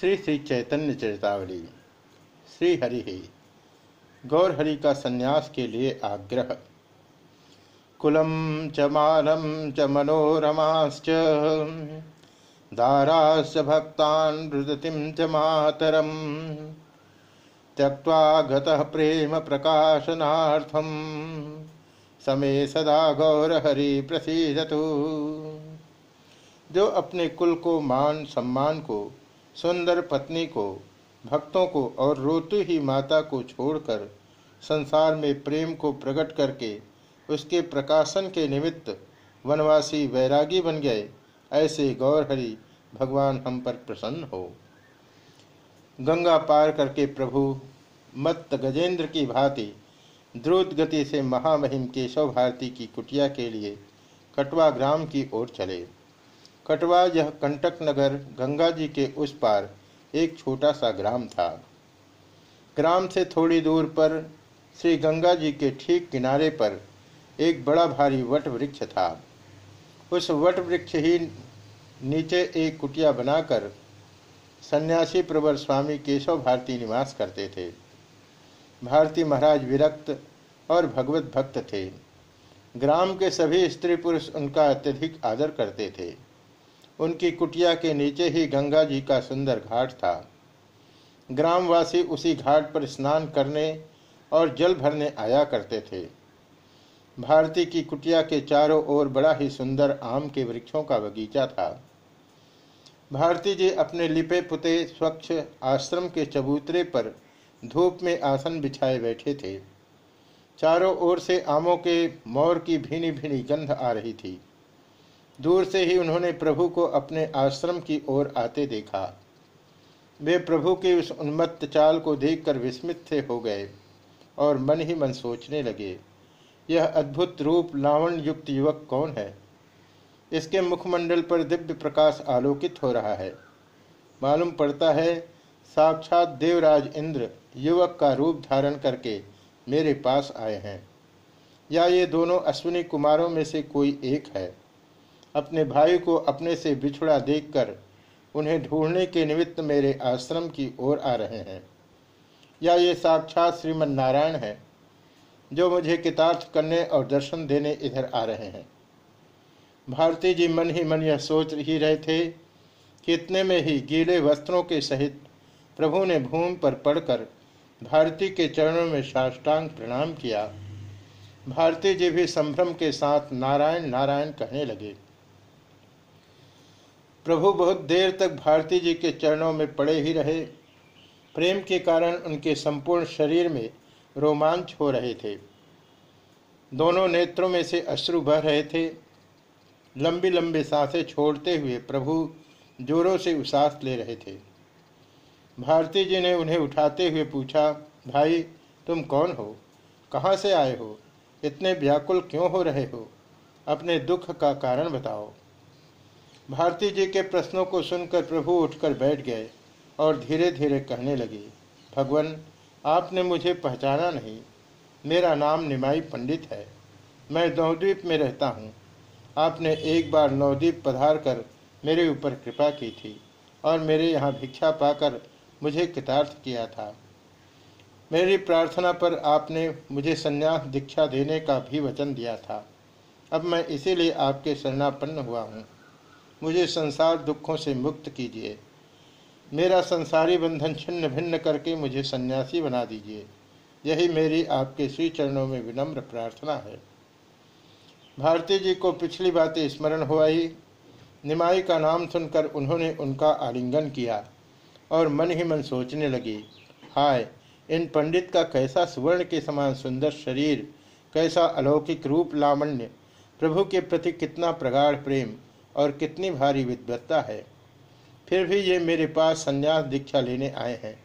श्री श्री चैतन्य चरितावली श्री हरि गौर हरि का संन्यास के लिए आग्रह। कुलम च मानम च मनोरमाश्च। दाराश्च भक्तान् रुदतिं च मातरम। त्यक्त्वा गतः प्रेम प्रकाशनार्थम समे सदा गौर हरि प्रसीदतु। जो अपने कुल को मान सम्मान को सुंदर पत्नी को, भक्तों को और रोती ही माता को छोड़कर संसार में प्रेम को प्रकट करके उसके प्रकाशन के निमित्त वनवासी वैरागी बन गए, ऐसे गौरहरि भगवान हम पर प्रसन्न हो। गंगा पार करके प्रभु, मत्त गजेंद्र की भांति, द्रुत गति से महामहिम केशव भारती की कुटिया के लिए कटवा ग्राम की ओर चले। कटवा यह कंटक नगर गंगा जी के उस पार एक छोटा सा ग्राम था। ग्राम से थोड़ी दूर पर श्री गंगा जी के ठीक किनारे पर एक बड़ा भारी वट वृक्ष था। उस वट वृक्ष ही नीचे एक कुटिया बनाकर सन्यासी प्रवर स्वामी केशव भारती निवास करते थे। भारती महाराज विरक्त और भगवत भक्त थे। ग्राम के सभी स्त्री पुरुष उनका अत्यधिक आदर करते थे। उनकी कुटिया के नीचे ही गंगा जी का सुंदर घाट था। ग्रामवासी उसी घाट पर स्नान करने और जल भरने आया करते थे। भारती की कुटिया के चारों ओर बड़ा ही सुंदर आम के वृक्षों का बगीचा था। भारती जी अपने लिपे पुते स्वच्छ आश्रम के चबूतरे पर धूप में आसन बिछाए बैठे थे। चारों ओर से आमों के मोर की भीनी भीनी गंध आ रही थी। दूर से ही उन्होंने प्रभु को अपने आश्रम की ओर आते देखा। वे प्रभु के उस उन्मत्त चाल को देखकर विस्मित से हो गए और मन ही मन सोचने लगे, यह अद्भुत रूप लावण युक्त युवक कौन है? इसके मुखमंडल पर दिव्य प्रकाश आलोकित हो रहा है। मालूम पड़ता है, साक्षात देवराज इंद्र युवक का रूप धारण करके मेरे पास आए हैं। या ये दोनों अश्विनी कुमारों में से कोई एक है? अपने भाई को अपने से बिछुड़ा देखकर उन्हें ढूँढने के निमित्त मेरे आश्रम की ओर आ रहे हैं। या ये साक्षात श्रीमन नारायण है, जो मुझे कितार्थ करने और दर्शन देने इधर आ रहे हैं। भारती जी मन ही मन यह सोच ही रहे थे कि इतने में ही गीले वस्त्रों के सहित प्रभु ने भूमि पर पड़कर भारती के चरणों में साष्टांग प्रणाम किया। भारती जी भी संभ्रम के साथ नारायण नारायण कहने लगे। प्रभु बहुत देर तक भारती जी के चरणों में पड़े ही रहे। प्रेम के कारण उनके संपूर्ण शरीर में रोमांच हो रहे थे। दोनों नेत्रों में से अश्रु बह रहे थे। लंबी लंबी साँसें छोड़ते हुए प्रभु जोरों से उसास ले रहे थे। भारती जी ने उन्हें उठाते हुए पूछा, भाई, तुम कौन हो? कहाँ से आए हो? इतने व्याकुल क्यों हो रहे हो? अपने दुख का कारण बताओ। भारती जी के प्रश्नों को सुनकर प्रभु उठकर बैठ गए और धीरे धीरे कहने लगे, भगवान, आपने मुझे पहचाना नहीं। मेरा नाम निमाई पंडित है। मैं नवद्वीप में रहता हूँ। आपने एक बार नवद्वीप पधार कर मेरे ऊपर कृपा की थी और मेरे यहाँ भिक्षा पाकर मुझे कृतार्थ किया था। मेरी प्रार्थना पर आपने मुझे संन्यास दीक्षा देने का भी वचन दिया था। अब मैं इसीलिए आपके शरणापन्न हुआ हूँ। मुझे संसार दुखों से मुक्त कीजिए। मेरा संसारी बंधन छिन्न भिन्न करके मुझे सन्यासी बना दीजिए। यही मेरी आपके श्री चरणों में विनम्र प्रार्थना है। भारती जी को पिछली बातें स्मरण हो आई। निमाई का नाम सुनकर उन्होंने उनका आलिंगन किया और मन ही मन सोचने लगी, हाय, इन पंडित का कैसा सुवर्ण के समान सुंदर शरीर, कैसा अलौकिक रूप लावण्य, प्रभु के प्रति कितना प्रगाढ़ प्रेम और कितनी भारी विद्वत्ता है। फिर भी ये मेरे पास संन्यास दीक्षा लेने आए हैं।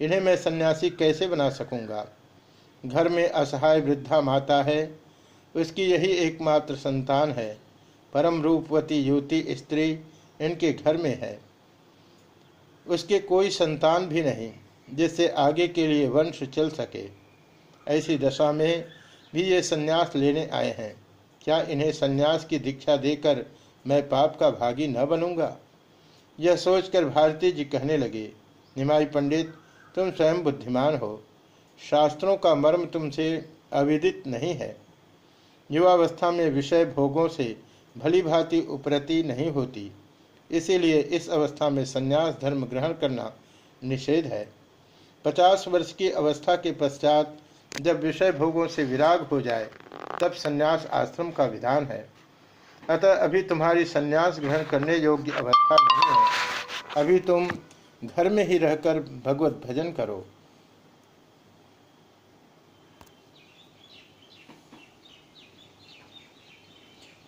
इन्हें मैं सन्यासी कैसे बना सकूँगा? घर में असहाय वृद्धा माता है। उसकी यही एकमात्र संतान है। परम रूपवती युवती स्त्री इनके घर में है। उसके कोई संतान भी नहीं, जिससे आगे के लिए वंश चल सके। ऐसी दशा में भी ये संन्यास लेने आए हैं। क्या इन्हें संन्यास की दीक्षा देकर मैं पाप का भागी न बनूँगा। यह सोचकर भारती जी कहने लगे, निमाई पंडित, तुम स्वयं बुद्धिमान हो। शास्त्रों का मर्म तुमसे अविदित नहीं है। युवावस्था में विषय भोगों से भली भांति उपरति नहीं होती। इसीलिए इस अवस्था में संन्यास धर्म ग्रहण करना निषेध है। पचास वर्ष की अवस्था के पश्चात जब विषय भोगों से विराग हो जाए, तब संन्यास आश्रम का विधान है। अतः अभी तुम्हारी संन्यास ग्रहण करने योग्य अवस्था नहीं है। अभी तुम घर में ही रहकर भगवत भजन करो।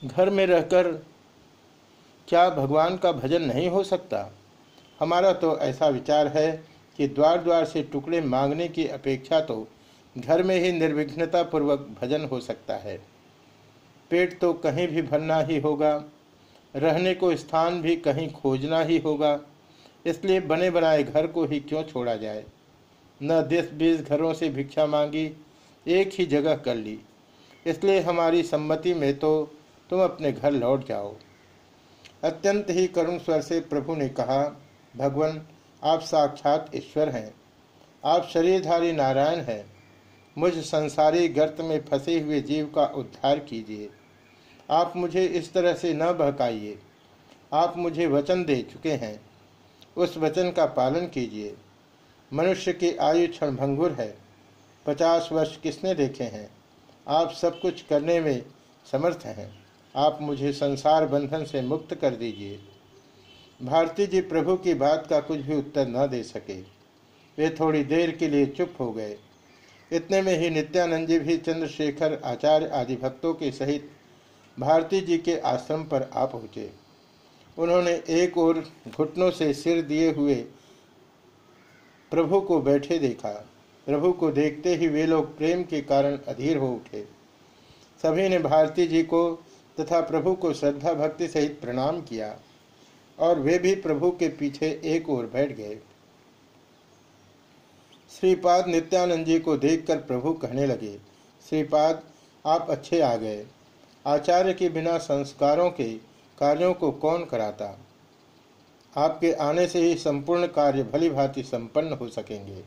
घर में रहकर क्या भगवान का भजन नहीं हो सकता? हमारा तो ऐसा विचार है कि द्वार द्वार से टुकड़े मांगने की अपेक्षा तो घर में ही निर्विघ्नता पूर्वक भजन हो सकता है। पेट तो कहीं भी भरना ही होगा, रहने को स्थान भी कहीं खोजना ही होगा, इसलिए बने बनाए घर को ही क्यों छोड़ा जाए? न दस बीस घरों से भिक्षा मांगी, एक ही जगह कर ली। इसलिए हमारी सम्मति में तो तुम अपने घर लौट जाओ। अत्यंत ही करुण स्वर से प्रभु ने कहा, भगवान, आप साक्षात ईश्वर हैं। आप शरीरधारी नारायण हैं। मुझ संसारी गर्त में फंसे हुए जीव का उद्धार कीजिए। आप मुझे इस तरह से न बहकाइए। आप मुझे वचन दे चुके हैं। उस वचन का पालन कीजिए। मनुष्य की आयु क्षण भंगुर है। पचास वर्ष किसने देखे हैं? आप सब कुछ करने में समर्थ हैं। आप मुझे संसार बंधन से मुक्त कर दीजिए। भारती जी प्रभु की बात का कुछ भी उत्तर न दे सके। वे थोड़ी देर के लिए चुप हो गए। इतने में ही नित्यानंद जी भी चंद्रशेखर आचार्य आदि भक्तों के सहित भारती जी के आश्रम पर आ पहुँचे। उन्होंने एक और घुटनों से सिर दिए हुए प्रभु को बैठे देखा। प्रभु को देखते ही वे लोग प्रेम के कारण अधीर हो उठे। सभी ने भारती जी को तथा प्रभु को श्रद्धा भक्ति सहित प्रणाम किया और वे भी प्रभु के पीछे एक ओर बैठ गए। श्रीपाद नित्यानंद जी को देखकर प्रभु कहने लगे, श्रीपाद, आप अच्छे आ गए। आचार्य के बिना संस्कारों के कार्यों को कौन कराता? आपके आने से ही संपूर्ण कार्य भली भांति संपन्न हो सकेंगे।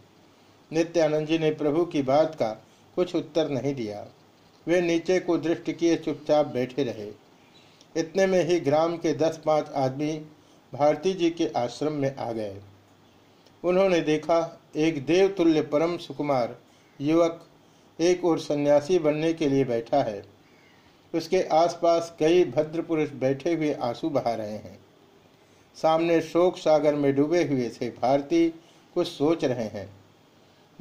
नित्यानंद जी ने प्रभु की बात का कुछ उत्तर नहीं दिया। वे नीचे को दृष्टि किए चुपचाप बैठे रहे। इतने में ही ग्राम के दस पाँच आदमी भारती जी के आश्रम में आ गए। उन्होंने देखा, एक देवतुल्य परम सुकुमार युवक एक और सन्यासी बनने के लिए बैठा है। उसके आसपास कई भद्र पुरुष बैठे हुए आँसू बहा रहे हैं। सामने शोक सागर में डूबे हुए थे भारती कुछ सोच रहे हैं।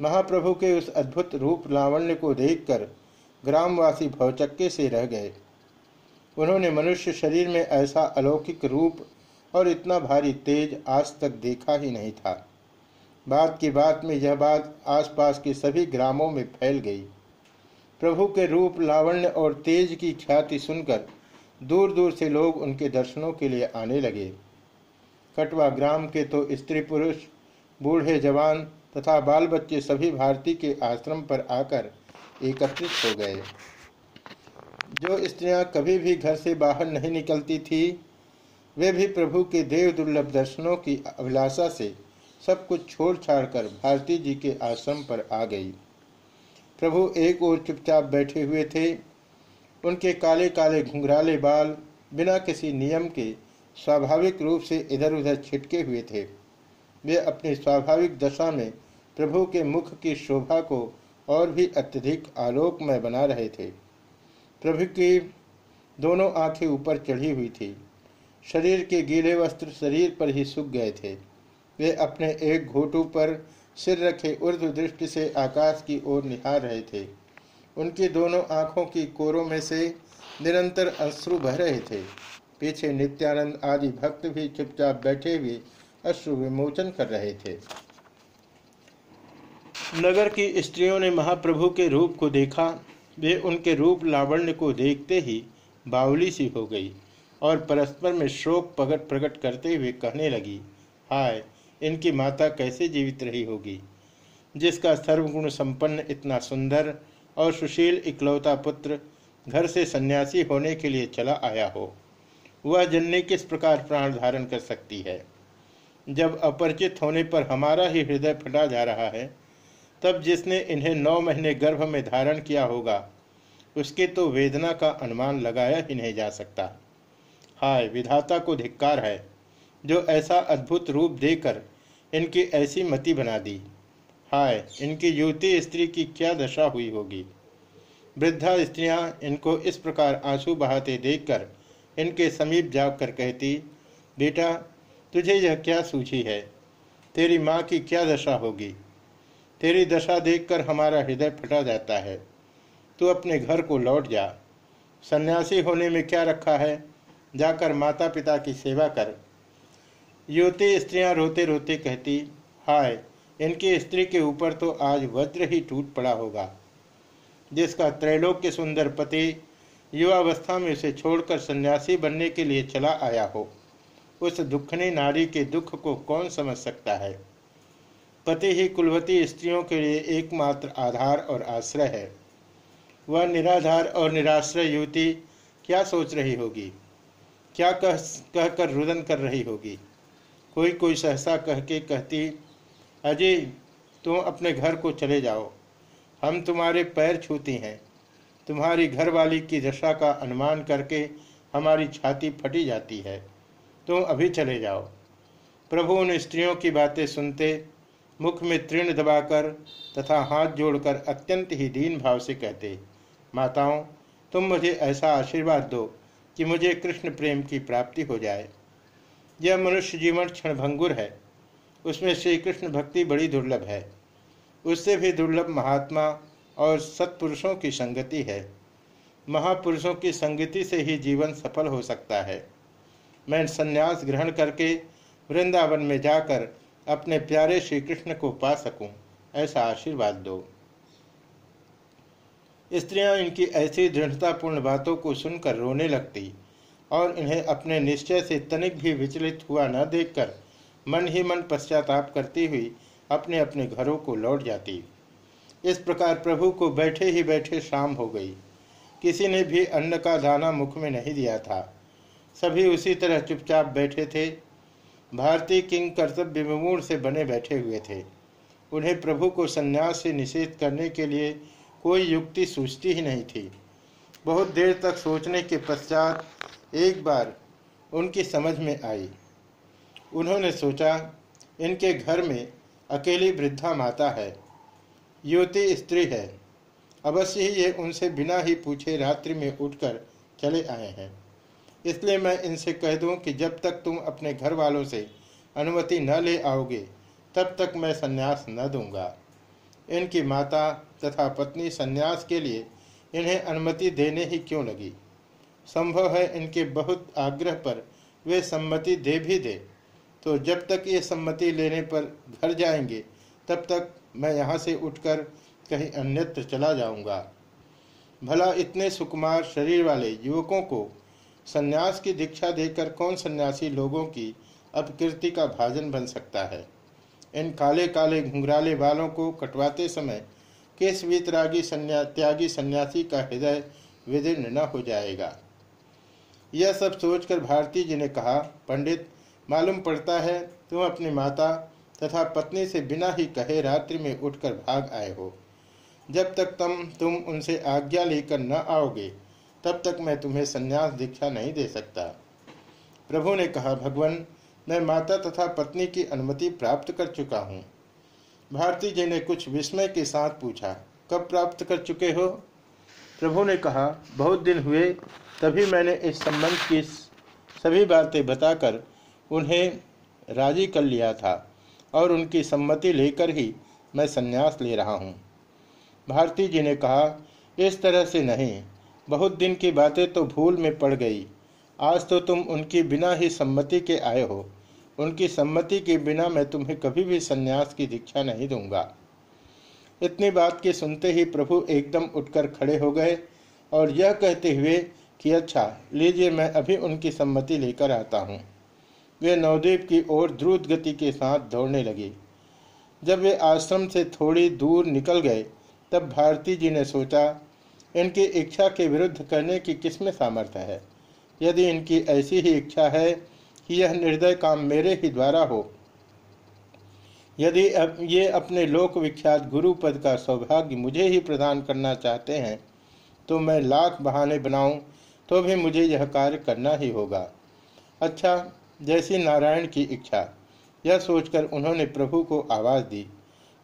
महाप्रभु के उस अद्भुत रूप लावण्य को देखकर ग्रामवासी भवचक्के से रह गए। उन्होंने मनुष्य शरीर में ऐसा अलौकिक रूप और इतना भारी तेज आज तक देखा ही नहीं था। बात की बात में यह बात आसपास के सभी ग्रामों में फैल गई। प्रभु के रूप, लावण्य और तेज की ख्याति सुनकर दूर दूर से लोग उनके दर्शनों के लिए आने लगे। कटवा ग्राम के तो स्त्री पुरुष, बूढ़े जवान तथा बाल बच्चे सभी भारती के आश्रम पर आकर एकत्रित हो गए। जो स्त्रियाँ कभी भी घर से बाहर नहीं निकलती थी, वे भी प्रभु के देव दुर्लभ दर्शनों की अभिलाषा से सब कुछ छोड़ छाड़ कर भारती जी के आश्रम पर आ गई। प्रभु एक ओर चुपचाप बैठे हुए थे। उनके काले काले घुंघराले बाल बिना किसी नियम के स्वाभाविक रूप से इधर उधर छिटके हुए थे। वे अपनी स्वाभाविक दशा में प्रभु के मुख की शोभा को और भी अत्यधिक आलोकमय बना रहे थे। प्रभु की दोनों आँखें ऊपर चढ़ी हुई थी। शरीर के गीले वस्त्र शरीर पर ही सूख गए थे। वे अपने एक घोटू पर सिर रखे उर्द दृष्टि से आकाश की ओर निहार रहे थे। उनकी दोनों आँखों की कोरों में से निरंतर अश्रु बह रहे थे। पीछे नित्यानंद आदि भक्त भी चुपचाप बैठे हुए अश्रु विमोचन कर रहे थे। नगर की स्त्रियों ने महाप्रभु के रूप को देखा। वे उनके रूप लावण्य को देखते ही बावली सी हो गई और परस्पर में शोक प्रकट प्रकट करते हुए कहने लगी, हाय इनकी माता कैसे जीवित रही होगी? जिसका सर्वगुण संपन्न, इतना सुंदर और सुशील इकलौता पुत्र घर से सन्यासी होने के लिए चला आया हो, वह जननी किस प्रकार प्राण धारण कर सकती है? जब अपरिचित होने पर हमारा ही हृदय फटा जा रहा है, तब जिसने इन्हें नौ महीने गर्भ में धारण किया होगा, उसके तो वेदना का अनुमान लगाया ही नहीं जा सकता। हाय, विधाता को धिक्कार है, जो ऐसा अद्भुत रूप देकर इनकी ऐसी मति बना दी। हाय, इनकी युवती स्त्री की क्या दशा हुई होगी? वृद्धा स्त्रियाँ इनको इस प्रकार आँसू बहाते देखकर इनके समीप जाकर कहती, बेटा, तुझे यह क्या सूझी है? तेरी माँ की क्या दशा होगी? तेरी दशा देखकर हमारा हृदय फटा जाता है। तू अपने घर को लौट जा। सन्यासी होने में क्या रखा है? जाकर माता पिता की सेवा कर। युवती स्त्रियाँ रोते रोते कहती, हाय, इनकी स्त्री के ऊपर तो आज वज्र ही टूट पड़ा होगा। जिसका त्रैलोक्य सुंदर पति युवावस्था में उसे छोड़कर सन्यासी बनने के लिए चला आया हो, उस दुखनी नारी के दुख को कौन समझ सकता है? पति ही कुलवती स्त्रियों के लिए एकमात्र आधार और आश्रय है। वह निराधार और निराश्रय युवती क्या सोच रही होगी? क्या कह, कहकर रुदन कर रही होगी? कोई कोई सहसा कह के कहती, अजय, तुम अपने घर को चले जाओ। हम तुम्हारे पैर छूती हैं। तुम्हारी घरवाली की दशा का अनुमान करके हमारी छाती फटी जाती है। तुम अभी चले जाओ प्रभु उन स्त्रियों की बातें सुनते, मुख में तृण दबाकर तथा हाथ जोड़कर अत्यंत ही दीन भाव से कहते, माताओं, तुम मुझे ऐसा आशीर्वाद दो कि मुझे कृष्ण प्रेम की प्राप्ति हो जाए। यह मनुष्य जीवन क्षणभंगुर है। उसमें श्री कृष्ण भक्ति बड़ी दुर्लभ है। उससे भी दुर्लभ महात्मा और सत्पुरुषों की संगति है। महापुरुषों की संगति से ही जीवन सफल हो सकता है। मैं संन्यास ग्रहण करके वृंदावन में जाकर अपने प्यारे श्री कृष्ण को पा सकूँ, ऐसा आशीर्वाद दो। स्त्रियाँ इनकी ऐसी दृढ़तापूर्ण बातों को सुनकर रोने लगती। और इन्हें अपने निश्चय से तनिक भी विचलित हुआ न देखकर मन ही मन पश्चाताप करती हुई अपने अपने घरों को लौट जाती। इस प्रकार प्रभु को बैठे ही बैठे शाम हो गई। किसी ने भी अन्न का दाना मुख में नहीं दिया था। सभी उसी तरह चुपचाप बैठे थे। भारतीय किंग कर्तव्य विमूढ़ से बने बैठे हुए थे। उन्हें प्रभु को संन्यास से निषेध करने के लिए कोई युक्ति सूझती ही नहीं थी। बहुत देर तक सोचने के पश्चात एक बार उनकी समझ में आई। उन्होंने सोचा, इनके घर में अकेली वृद्धा माता है, युवती स्त्री है। अवश्य ही ये उनसे बिना ही पूछे रात्रि में उठकर चले आए हैं। इसलिए मैं इनसे कह दूँ कि जब तक तुम अपने घर वालों से अनुमति न ले आओगे, तब तक मैं संन्यास न दूँगा। इनकी माता तथा पत्नी संन्यास के लिए इन्हें अनुमति देने ही क्यों लगी? संभव है इनके बहुत आग्रह पर वे सम्मति दे भी दे। तो जब तक ये सम्मति लेने पर घर जाएँगे, तब तक मैं यहाँ से उठकर कहीं अन्यत्र चला जाऊँगा। भला इतने सुकुमार शरीर वाले युवकों को सन्यास की दीक्षा देकर कौन सन्यासी लोगों की अपकृति का भाजन बन सकता है? इन काले काले घुंघराले बालों को कटवाते समय किस वीतरागी सन्या, त्यागी सन्यासी का हृदय विदीर्ण न हो जाएगा। यह सब सोचकर भारती जी ने कहा, पंडित, मालूम पड़ता है, तुम अपनी माता तथा पत्नी से बिना ही कहे रात्रि में उठकर भाग आए हो। जब तक तुम तुम उनसे आज्ञा लेकर न आओगे, तब तक मैं तुम्हें संन्यास दीक्षा नहीं दे सकता। प्रभु ने कहा, भगवान, मैं माता तथा पत्नी की अनुमति प्राप्त कर चुका हूँ। भारती जी ने कुछ विस्मय के साथ पूछा, कब प्राप्त कर चुके हो? प्रभु ने कहा, बहुत दिन हुए, तभी मैंने इस संबंध की सभी बातें बताकर उन्हें राज़ी कर लिया था और उनकी सम्मति लेकर ही मैं संन्यास ले रहा हूँ। भारती जी ने कहा, इस तरह से नहीं, बहुत दिन की बातें तो भूल में पड़ गई। आज तो तुम उनकी बिना ही सम्मति के आए हो। उनकी सम्मति के बिना मैं तुम्हें कभी भी संन्यास की दीक्षा नहीं दूँगा। इतनी बात के सुनते ही प्रभु एकदम उठकर खड़े हो गए और यह कहते हुए कि अच्छा लीजिए मैं अभी उनकी सम्मति लेकर आता हूँ। वे नवद्वीप की ओर द्रुत गति के साथ दौड़ने लगी। जब वे आश्रम से थोड़ी दूर निकल गए, तब भारती जी ने सोचा, इनकी इच्छा के विरुद्ध करने की किसमें सामर्थ्य है? यदि इनकी ऐसी ही इच्छा है कि यह निर्दय काम मेरे ही द्वारा हो। यदि ये अपने लोक विख्यात गुरु पद का सौभाग्य मुझे ही प्रदान करना चाहते हैं तो मैं लाख बहाने बनाऊँ तो भी मुझे यह कार्य करना ही होगा। अच्छा जैसी नारायण की इच्छा, यह सोचकर उन्होंने प्रभु को आवाज़ दी,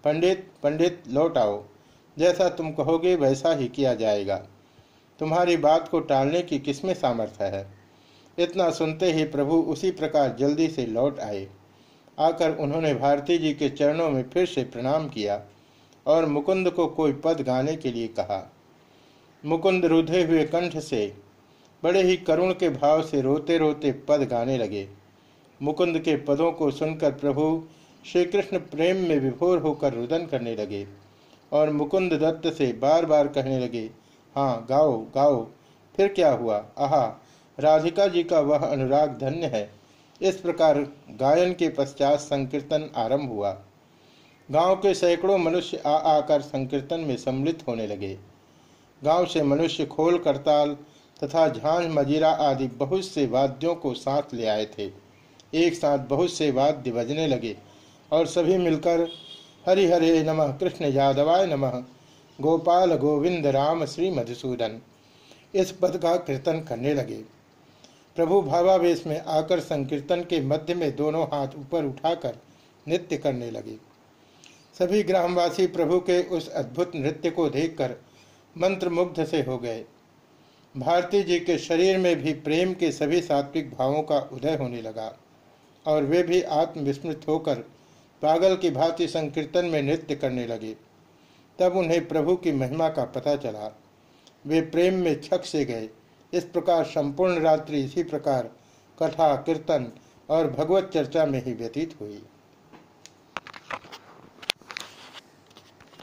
पंडित पंडित, लौट आओ। जैसा तुम कहोगे वैसा ही किया जाएगा। तुम्हारी बात को टालने की किसमें सामर्थ्य है? इतना सुनते ही प्रभु उसी प्रकार जल्दी से लौट आए। आकर उन्होंने भारती जी के चरणों में फिर से प्रणाम किया और मुकुंद को कोई पद गाने के लिए कहा। मुकुंद रुधे हुए कंठ से, बड़े ही करुण के भाव से रोते रोते पद गाने लगे। मुकुंद के पदों को सुनकर प्रभु श्री कृष्ण प्रेम में विभोर होकर रुदन करने लगे और मुकुंद दत्त से बार बार कहने लगे हाँ गाओ गाओ, फिर क्या हुआ? आहा राधिका जी का वह अनुराग धन्य है। इस प्रकार गायन के पश्चात संकीर्तन आरंभ हुआ। गाँव के सैकड़ों मनुष्य आ आकर संकीर्तन में सम्मिलित होने लगे। गाँव से मनुष्य खोल करताल तथा झांझ मजीरा आदि बहुत से वाद्यों को साथ ले आए थे। एक साथ बहुत से वाद्य बजने लगे और सभी मिलकर हरि हरे नमः, कृष्ण यादवाय नमः, गोपाल गोविंद राम श्री मधुसूदन इस पद का कीर्तन करने लगे। प्रभु भावावेश में आकर संकीर्तन के मध्य में दोनों हाथ ऊपर उठाकर नृत्य करने लगे। सभी ग्रामवासी प्रभु के उस अद्भुत नृत्य को देखकर मंत्रमुग्ध से हो गए। भारती जी के शरीर में भी प्रेम के सभी सात्विक भावों का उदय होने लगा और वे भी आत्मविस्मृत होकर पागल की भांति संकीर्तन में नृत्य करने लगे। तब उन्हें प्रभु की महिमा का पता चला। वे प्रेम में छक से गए। इस प्रकार संपूर्ण रात्रि इसी प्रकार कथा, कीर्तन और भगवत चर्चा में ही व्यतीत हुई।